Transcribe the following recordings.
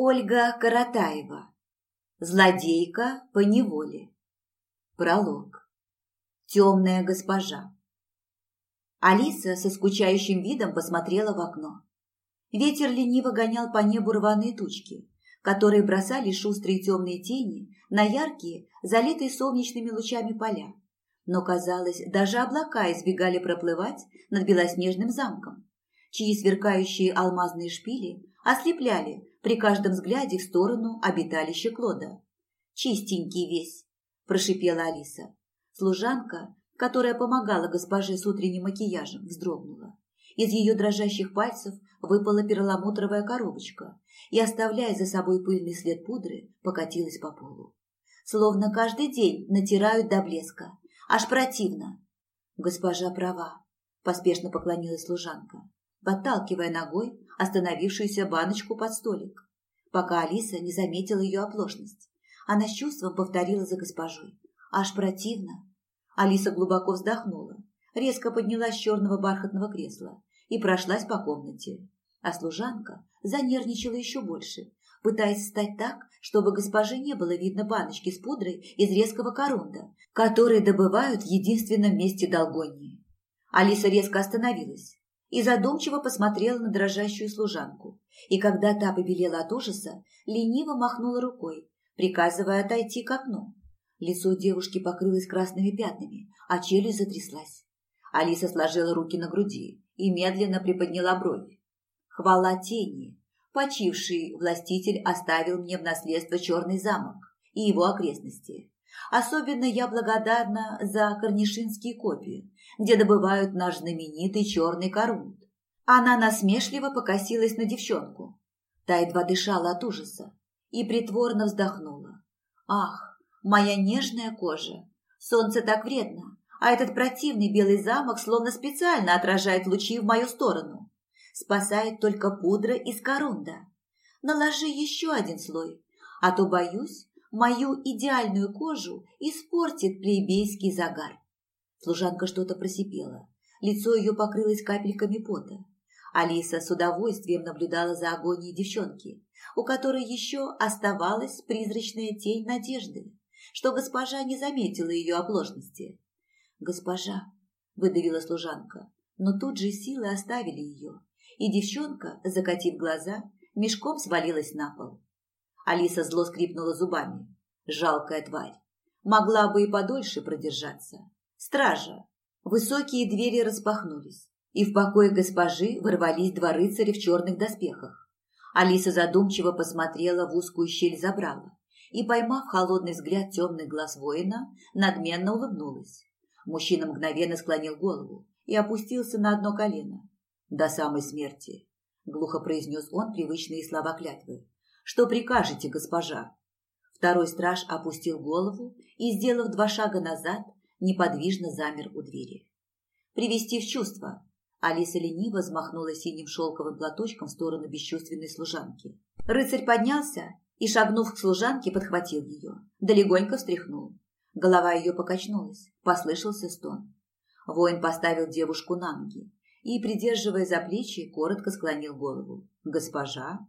Ольга Каратаева. Злодейка по неволе. Пролог. Темная госпожа. Алиса со скучающим видом посмотрела в окно. Ветер лениво гонял по небу рваные тучки, которые бросали шустрые темные тени на яркие, залитые солнечными лучами поля. Но, казалось, даже облака избегали проплывать над белоснежным замком, чьи сверкающие алмазные шпили ослепляли при каждом взгляде в сторону обиталища Клода. «Чистенький весь», – прошипела Алиса. Служанка, которая помогала госпоже с утренним макияжем, вздрогнула. Из ее дрожащих пальцев выпала перламутровая коробочка и, оставляя за собой пыльный след пудры, покатилась по полу. Словно каждый день натирают до блеска. Аж противно. Госпожа права, поспешно поклонилась служанка подталкивая ногой остановившуюся баночку под столик, пока Алиса не заметила ее оплошность. Она с чувством повторила за госпожой. Аж противно. Алиса глубоко вздохнула, резко поднялась с черного бархатного кресла и прошлась по комнате. А служанка занервничала еще больше, пытаясь встать так, чтобы госпоже не было видно баночки с пудрой из резкого корунда, которые добывают в единственном месте Долгонии. Алиса резко остановилась, и задумчиво посмотрела на дрожащую служанку. И когда та побелела от ужаса, лениво махнула рукой, приказывая отойти к окну. Лицо девушки покрылось красными пятнами, а челюсть затряслась. Алиса сложила руки на груди и медленно приподняла брови. Хвала тени. Почивший властитель оставил мне в наследство черный замок и его окрестности. Особенно я благодарна за корнишинские копии, где добывают наш знаменитый черный корунд. Она насмешливо покосилась на девчонку. Та едва дышала от ужаса и притворно вздохнула. «Ах, моя нежная кожа! Солнце так вредно, а этот противный белый замок словно специально отражает лучи в мою сторону. Спасает только пудра из корунда. Наложи еще один слой, а то, боюсь, мою идеальную кожу испортит плебейский загар. Служанка что-то просипела. Лицо ее покрылось капельками пота. Алиса с удовольствием наблюдала за агонией девчонки, у которой еще оставалась призрачная тень надежды, что госпожа не заметила ее оплошности. «Госпожа», – выдавила служанка, но тут же силы оставили ее, и девчонка, закатив глаза, мешком свалилась на пол. Алиса зло скрипнула зубами. Жалкая тварь. Могла бы и подольше продержаться. Стража. Высокие двери распахнулись, и в покое госпожи ворвались два рыцаря в черных доспехах. Алиса задумчиво посмотрела в узкую щель забрала и, поймав холодный взгляд темных глаз воина, надменно улыбнулась. Мужчина мгновенно склонил голову и опустился на одно колено. «До самой смерти», — глухо произнес он привычные слова клятвы. Что прикажете, госпожа?» Второй страж опустил голову и, сделав два шага назад, неподвижно замер у двери. «Привести в чувство!» Алиса лениво взмахнула синим шелковым платочком в сторону бесчувственной служанки. Рыцарь поднялся и, шагнув к служанке, подхватил ее, да легонько встряхнул. Голова ее покачнулась, послышался стон. Воин поставил девушку на ноги и, придерживая за плечи, коротко склонил голову. «Госпожа?»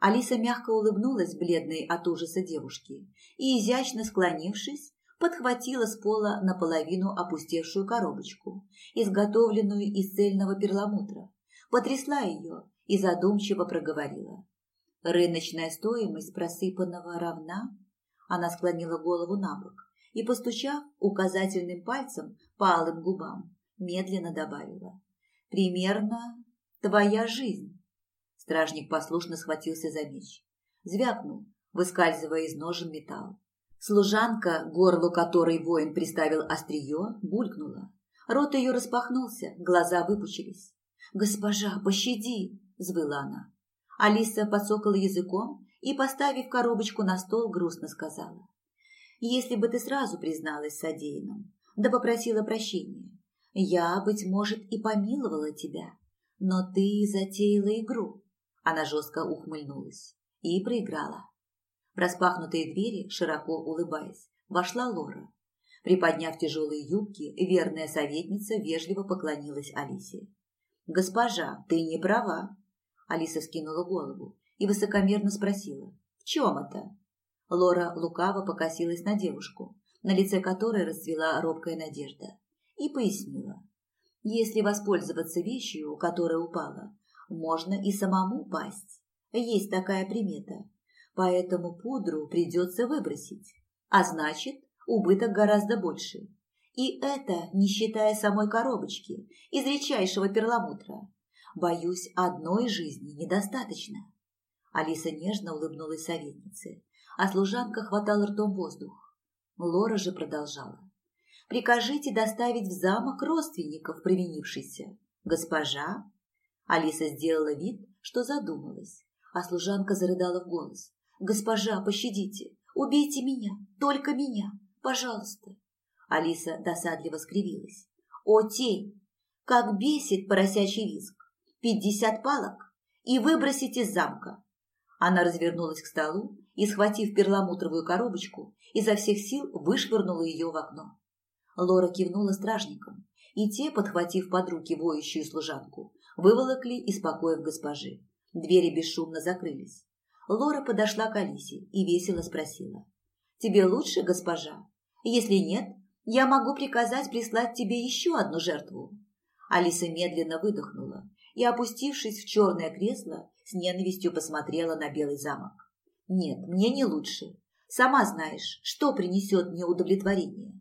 Алиса мягко улыбнулась бледной от ужаса девушке и, изящно склонившись, подхватила с пола наполовину опустевшую коробочку, изготовленную из цельного перламутра, потрясла ее и задумчиво проговорила. «Рыночная стоимость просыпанного равна?» Она склонила голову на бок и, постучав указательным пальцем по алым губам, медленно добавила. «Примерно твоя жизнь». Стражник послушно схватился за меч. Звякнул, выскальзывая из ножен металл. Служанка, горлу которой воин приставил острие, булькнула. Рот ее распахнулся, глаза выпучились. «Госпожа, пощади!» – взвыла она. Алиса подсокала языком и, поставив коробочку на стол, грустно сказала. «Если бы ты сразу призналась содеянным, да попросила прощения, я, быть может, и помиловала тебя, но ты затеяла игру, она жестко ухмыльнулась и проиграла. В распахнутые двери, широко улыбаясь, вошла Лора. Приподняв тяжелые юбки, верная советница вежливо поклонилась Алисе. «Госпожа, ты не права!» Алиса скинула голову и высокомерно спросила «В чем это?» Лора лукаво покосилась на девушку, на лице которой расцвела робкая надежда, и пояснила. Если воспользоваться вещью, которая упала, можно и самому пасть. Есть такая примета. Поэтому пудру придется выбросить. А значит, убыток гораздо больше. И это не считая самой коробочки из редчайшего перламутра. Боюсь, одной жизни недостаточно. Алиса нежно улыбнулась советнице, а служанка хватала ртом воздух. Лора же продолжала. «Прикажите доставить в замок родственников провинившейся. Госпожа?» Алиса сделала вид, что задумалась, а служанка зарыдала в голос. «Госпожа, пощадите! Убейте меня! Только меня! Пожалуйста!» Алиса досадливо скривилась. «О, тень! Как бесит поросячий визг! Пятьдесят палок и выбросить из замка!» Она развернулась к столу и, схватив перламутровую коробочку, изо всех сил вышвырнула ее в окно. Лора кивнула стражникам, и те, подхватив под руки воющую служанку, выволокли из покоев госпожи. Двери бесшумно закрылись. Лора подошла к Алисе и весело спросила. «Тебе лучше, госпожа? Если нет, я могу приказать прислать тебе еще одну жертву». Алиса медленно выдохнула и, опустившись в черное кресло, с ненавистью посмотрела на Белый замок. «Нет, мне не лучше. Сама знаешь, что принесет мне удовлетворение».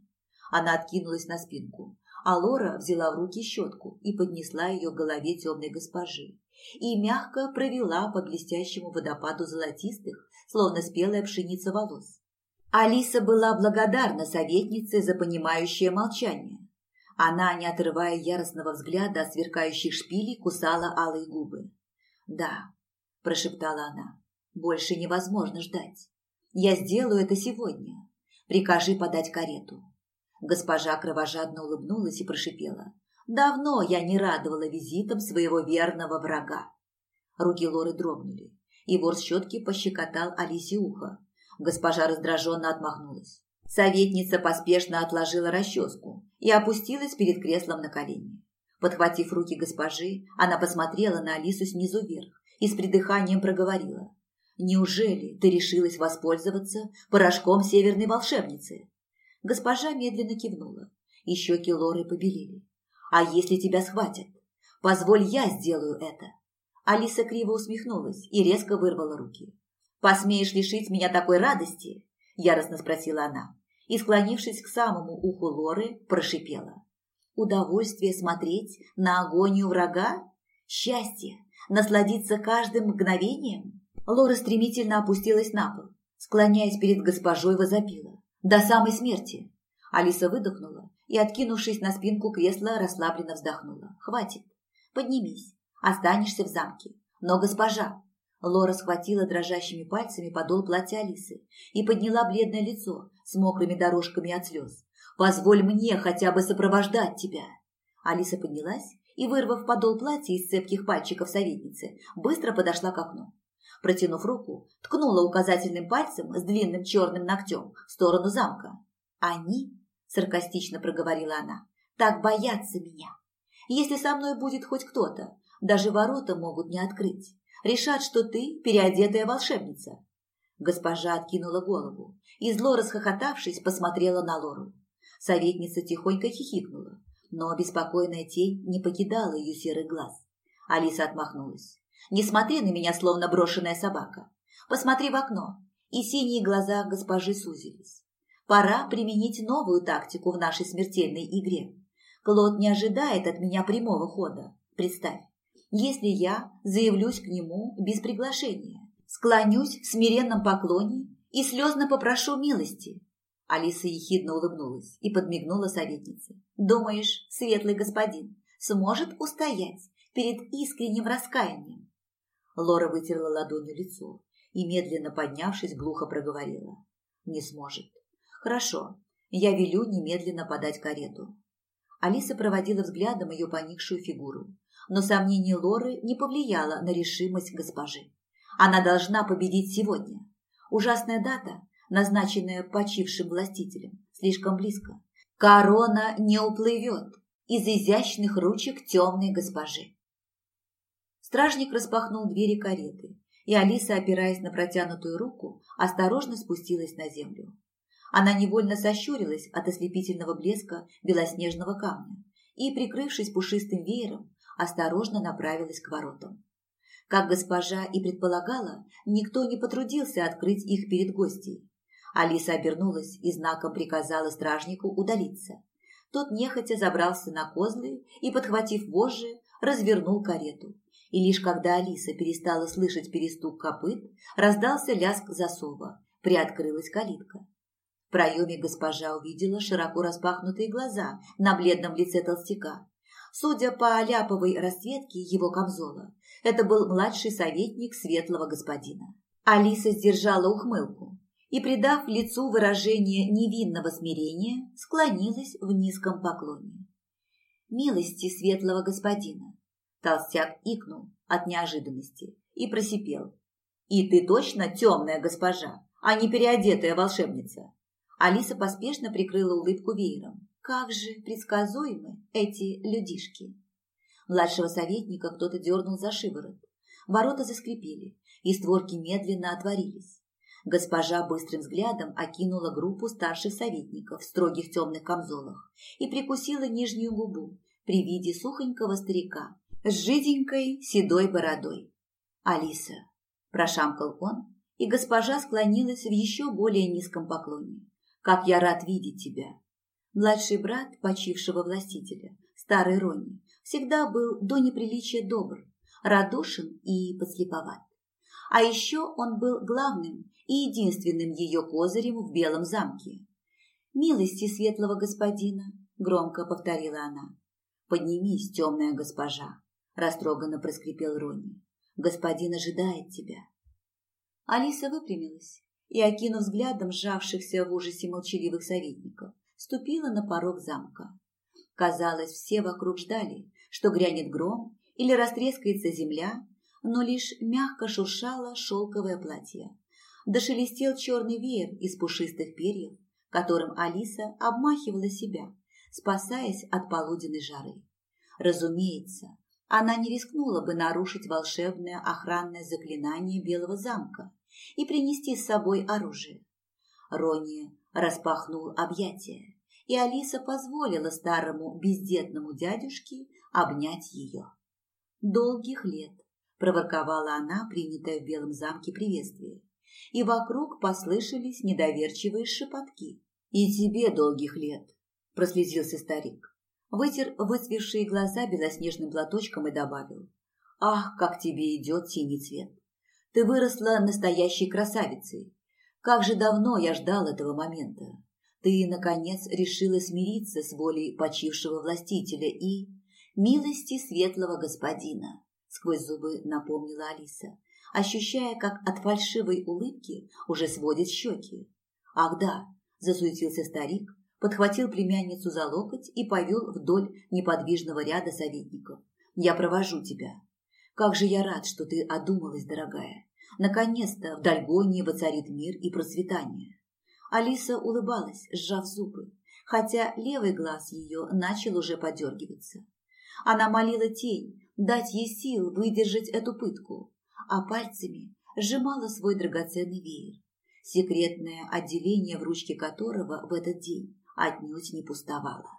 Она откинулась на спинку, а Лора взяла в руки щетку и поднесла ее к голове темной госпожи и мягко провела по блестящему водопаду золотистых, словно спелая пшеница волос. Алиса была благодарна советнице за понимающее молчание. Она, не отрывая яростного взгляда от сверкающих шпилей, кусала алые губы. «Да, прошептала она. Больше невозможно ждать. Я сделаю это сегодня. Прикажи подать карету. Госпожа кровожадно улыбнулась и прошипела. Давно я не радовала визитом своего верного врага. Руки Лоры дрогнули, и вор щетки пощекотал Алисе ухо. Госпожа раздраженно отмахнулась. Советница поспешно отложила расческу и опустилась перед креслом на колени. Подхватив руки госпожи, она посмотрела на Алису снизу вверх и с придыханием проговорила. «Неужели ты решилась воспользоваться порошком северной волшебницы?» Госпожа медленно кивнула, и щеки Лоры побелели. «А если тебя схватят? Позволь, я сделаю это!» Алиса криво усмехнулась и резко вырвала руки. «Посмеешь лишить меня такой радости?» – яростно спросила она. И, склонившись к самому уху Лоры, прошипела. «Удовольствие смотреть на агонию врага? Счастье! насладиться каждым мгновением? Лора стремительно опустилась на пол, склоняясь перед госпожой, возопила. До самой смерти. Алиса выдохнула и, откинувшись на спинку кресла, расслабленно вздохнула. Хватит. Поднимись. Останешься в замке. Но госпожа... Лора схватила дрожащими пальцами подол платья Алисы и подняла бледное лицо с мокрыми дорожками от слез. «Позволь мне хотя бы сопровождать тебя!» Алиса поднялась и, вырвав подол платья из цепких пальчиков советницы, быстро подошла к окну. Протянув руку, ткнула указательным пальцем с длинным черным ногтем в сторону замка. «Они?» – саркастично проговорила она. «Так боятся меня. Если со мной будет хоть кто-то, даже ворота могут не открыть. Решат, что ты переодетая волшебница». Госпожа откинула голову и, зло расхохотавшись, посмотрела на Лору. Советница тихонько хихикнула, но беспокойная тень не покидала ее серый глаз. Алиса отмахнулась. «Не смотри на меня, словно брошенная собака. Посмотри в окно». И синие глаза госпожи сузились. «Пора применить новую тактику в нашей смертельной игре. Клод не ожидает от меня прямого хода. Представь, если я заявлюсь к нему без приглашения, склонюсь в смиренном поклоне и слезно попрошу милости, Алиса ехидно улыбнулась и подмигнула советнице. «Думаешь, светлый господин сможет устоять перед искренним раскаянием?» Лора вытерла ладонью лицо и, медленно поднявшись, глухо проговорила. «Не сможет. Хорошо, я велю немедленно подать карету». Алиса проводила взглядом ее поникшую фигуру, но сомнение Лоры не повлияло на решимость госпожи. Она должна победить сегодня. Ужасная дата назначенная почившим властителем, слишком близко. Корона не уплывет из изящных ручек темной госпожи. Стражник распахнул двери кареты, и Алиса, опираясь на протянутую руку, осторожно спустилась на землю. Она невольно сощурилась от ослепительного блеска белоснежного камня и, прикрывшись пушистым веером, осторожно направилась к воротам. Как госпожа и предполагала, никто не потрудился открыть их перед гостьей. Алиса обернулась и знаком приказала стражнику удалиться. Тот нехотя забрался на козлы и, подхватив вожжи, развернул карету. И лишь когда Алиса перестала слышать перестук копыт, раздался лязг засова, приоткрылась калитка. В проеме госпожа увидела широко распахнутые глаза на бледном лице толстяка. Судя по ляповой расцветке его камзола, это был младший советник светлого господина. Алиса сдержала ухмылку и, придав лицу выражение невинного смирения, склонилась в низком поклоне. «Милости светлого господина!» Толстяк икнул от неожиданности и просипел. «И ты точно темная госпожа, а не переодетая волшебница?» Алиса поспешно прикрыла улыбку веером. «Как же предсказуемы эти людишки!» Младшего советника кто-то дернул за шиворот. Ворота заскрипели, и створки медленно отворились. Госпожа быстрым взглядом окинула группу старших советников в строгих темных камзолах и прикусила нижнюю губу при виде сухонького старика с жиденькой седой бородой. «Алиса», – прошамкал он, и госпожа склонилась в еще более низком поклоне. «Как я рад видеть тебя!» Младший брат почившего властителя, старый Ронни, всегда был до неприличия добр, радушен и подслеповат. А еще он был главным и единственным ее козырем в Белом замке. «Милости светлого господина», – громко повторила она. «Поднимись, темная госпожа», – растроганно проскрипел Ронни. «Господин ожидает тебя». Алиса выпрямилась и, окинув взглядом сжавшихся в ужасе молчаливых советников, ступила на порог замка. Казалось, все вокруг ждали, что грянет гром или растрескается земля, но лишь мягко шуршало шелковое платье дошелестел черный веер из пушистых перьев, которым Алиса обмахивала себя, спасаясь от полуденной жары. Разумеется, она не рискнула бы нарушить волшебное охранное заклинание Белого замка и принести с собой оружие. Рони распахнул объятия, и Алиса позволила старому бездетному дядюшке обнять ее. «Долгих лет!» – проворковала она, принятая в Белом замке приветствие и вокруг послышались недоверчивые шепотки. «И тебе долгих лет!» – прослезился старик. Вытер выцвевшие глаза белоснежным платочком и добавил. «Ах, как тебе идет синий цвет! Ты выросла настоящей красавицей! Как же давно я ждал этого момента! Ты, наконец, решила смириться с волей почившего властителя и... милости светлого господина!» Сквозь зубы напомнила Алиса ощущая, как от фальшивой улыбки уже сводит щеки. «Ах да!» – засуетился старик, подхватил племянницу за локоть и повел вдоль неподвижного ряда советников. «Я провожу тебя. Как же я рад, что ты одумалась, дорогая. Наконец-то в Дальгонии воцарит мир и процветание». Алиса улыбалась, сжав зубы, хотя левый глаз ее начал уже подергиваться. Она молила тень дать ей сил выдержать эту пытку, а пальцами сжимала свой драгоценный веер, секретное отделение в ручке которого в этот день отнюдь не пустовало.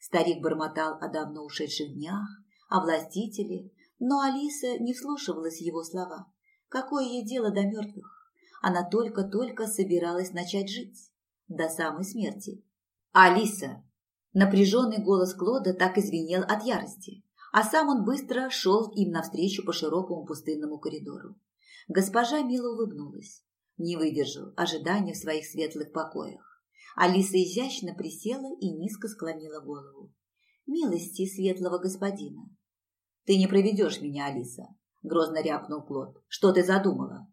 Старик бормотал о давно ушедших днях, о властителе, но Алиса не вслушивалась его слова. Какое ей дело до мертвых? Она только-только собиралась начать жить. До самой смерти. «Алиса!» Напряженный голос Клода так извинел от ярости а сам он быстро шел им навстречу по широкому пустынному коридору. Госпожа мило улыбнулась, не выдержал ожидания в своих светлых покоях. Алиса изящно присела и низко склонила голову. «Милости светлого господина!» «Ты не проведешь меня, Алиса!» – грозно рявкнул Клод. «Что ты задумала?»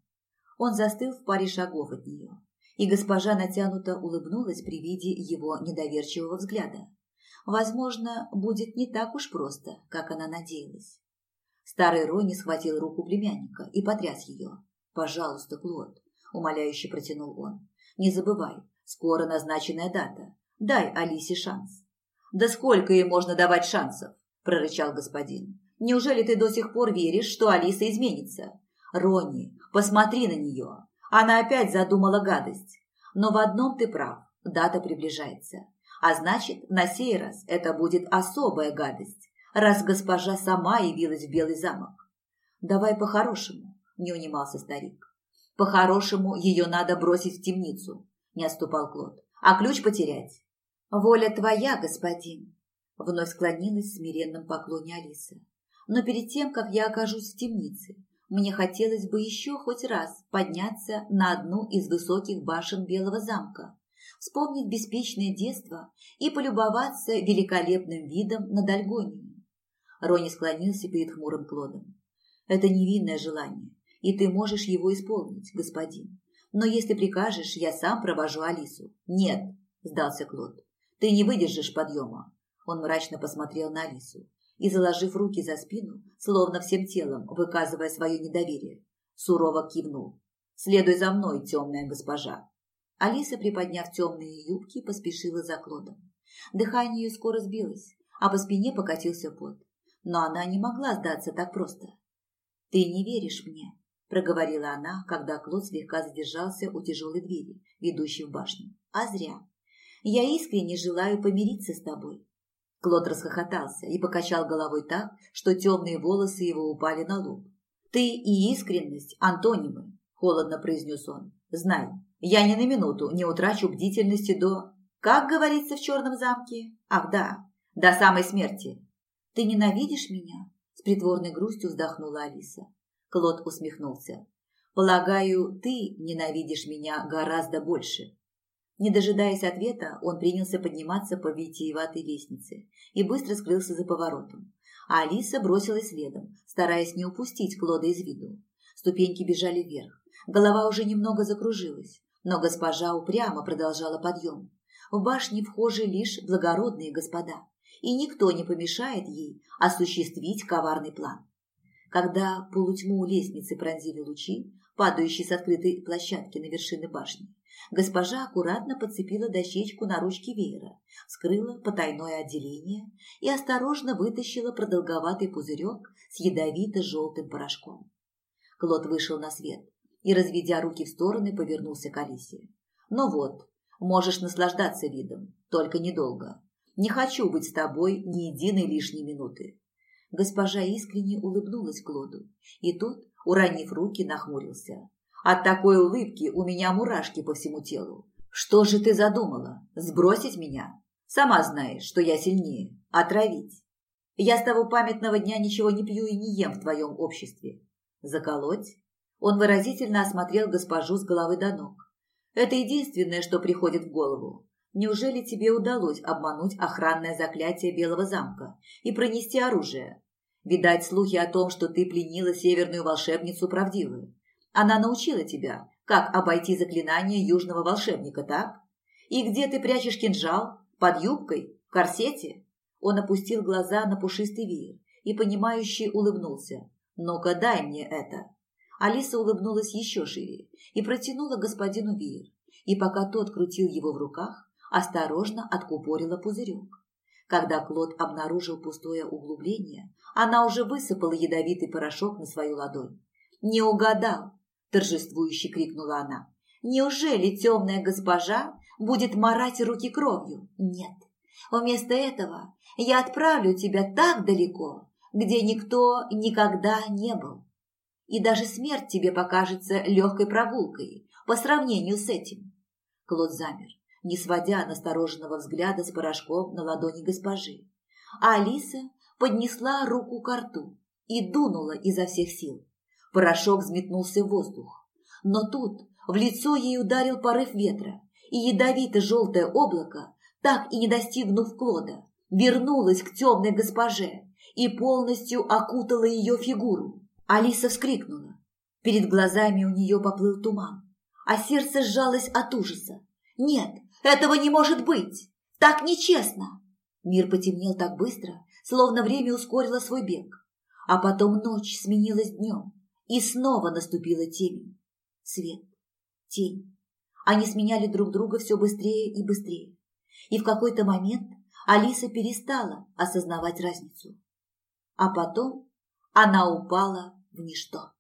Он застыл в паре шагов от нее, и госпожа натянуто улыбнулась при виде его недоверчивого взгляда возможно, будет не так уж просто, как она надеялась. Старый Рони схватил руку племянника и потряс ее. «Пожалуйста, Клод», – умоляюще протянул он, – «не забывай, скоро назначенная дата. Дай Алисе шанс». «Да сколько ей можно давать шансов?» – прорычал господин. «Неужели ты до сих пор веришь, что Алиса изменится? Рони, посмотри на нее. Она опять задумала гадость. Но в одном ты прав. Дата приближается. А значит, на сей раз это будет особая гадость, раз госпожа сама явилась в Белый замок. Давай по-хорошему, не унимался старик. По-хорошему ее надо бросить в темницу, не отступал Клод. А ключ потерять. Воля твоя, господин, вновь склонилась в смиренном поклоне Алиса. Но перед тем, как я окажусь в темнице, мне хотелось бы еще хоть раз подняться на одну из высоких башен Белого замка, вспомнить беспечное детство и полюбоваться великолепным видом на Дальгонию. Рони склонился перед хмурым Клодом. «Это невинное желание, и ты можешь его исполнить, господин. Но если прикажешь, я сам провожу Алису». «Нет», – сдался Клод, – «ты не выдержишь подъема». Он мрачно посмотрел на Алису и, заложив руки за спину, словно всем телом выказывая свое недоверие, сурово кивнул. «Следуй за мной, темная госпожа». Алиса, приподняв темные юбки, поспешила за Клодом. Дыхание ее скоро сбилось, а по спине покатился пот. Но она не могла сдаться так просто. «Ты не веришь мне», – проговорила она, когда Клод слегка задержался у тяжелой двери, ведущей в башню. «А зря. Я искренне желаю помириться с тобой. Клод расхохотался и покачал головой так, что темные волосы его упали на лоб. «Ты и искренность – антонимы», – холодно произнес он. «Знай, я ни на минуту не утрачу бдительности до... Как говорится в черном замке? Ах да, до самой смерти». «Ты ненавидишь меня?» – с притворной грустью вздохнула Алиса. Клод усмехнулся. «Полагаю, ты ненавидишь меня гораздо больше. Не дожидаясь ответа, он принялся подниматься по витиеватой лестнице и быстро скрылся за поворотом. А Алиса бросилась следом, стараясь не упустить Клода из виду. Ступеньки бежали вверх. Голова уже немного закружилась, но госпожа упрямо продолжала подъем. В башне вхожи лишь благородные господа, и никто не помешает ей осуществить коварный план. Когда полутьму лестницы пронзили лучи, падающие с открытой площадки на вершины башни, Госпожа аккуратно подцепила дощечку на ручке веера, вскрыла потайное отделение и осторожно вытащила продолговатый пузырек с ядовито-желтым порошком. Клод вышел на свет и, разведя руки в стороны, повернулся к Алисе. «Ну вот, можешь наслаждаться видом, только недолго. Не хочу быть с тобой ни единой лишней минуты». Госпожа искренне улыбнулась Клоду, и тот, уронив руки, нахмурился. От такой улыбки у меня мурашки по всему телу. Что же ты задумала? Сбросить меня? Сама знаешь, что я сильнее. Отравить. Я с того памятного дня ничего не пью и не ем в твоем обществе. Заколоть? Он выразительно осмотрел госпожу с головы до ног. Это единственное, что приходит в голову. Неужели тебе удалось обмануть охранное заклятие Белого замка и пронести оружие? Видать, слухи о том, что ты пленила северную волшебницу, правдивы. Она научила тебя, как обойти заклинание южного волшебника, так? И где ты прячешь кинжал? Под юбкой? В корсете?» Он опустил глаза на пушистый веер и, понимающе улыбнулся. «Ну-ка, дай мне это!» Алиса улыбнулась еще шире и протянула господину веер, и пока тот крутил его в руках, осторожно откупорила пузырек. Когда Клод обнаружил пустое углубление, она уже высыпала ядовитый порошок на свою ладонь. «Не угадал!» – торжествующе крикнула она. «Неужели темная госпожа будет марать руки кровью? Нет. Вместо этого я отправлю тебя так далеко, где никто никогда не был. И даже смерть тебе покажется легкой прогулкой по сравнению с этим». Клод замер, не сводя настороженного взгляда с порошком на ладони госпожи. А Алиса поднесла руку к рту и дунула изо всех сил. Порошок взметнулся в воздух. Но тут в лицо ей ударил порыв ветра, и ядовито-желтое облако, так и не достигнув Клода, вернулось к темной госпоже и полностью окутало ее фигуру. Алиса вскрикнула. Перед глазами у нее поплыл туман, а сердце сжалось от ужаса. «Нет, этого не может быть! Так нечестно!» Мир потемнел так быстро, словно время ускорило свой бег. А потом ночь сменилась днем, и снова наступила темень. Свет, тень. Они сменяли друг друга все быстрее и быстрее. И в какой-то момент Алиса перестала осознавать разницу. А потом она упала в ничто.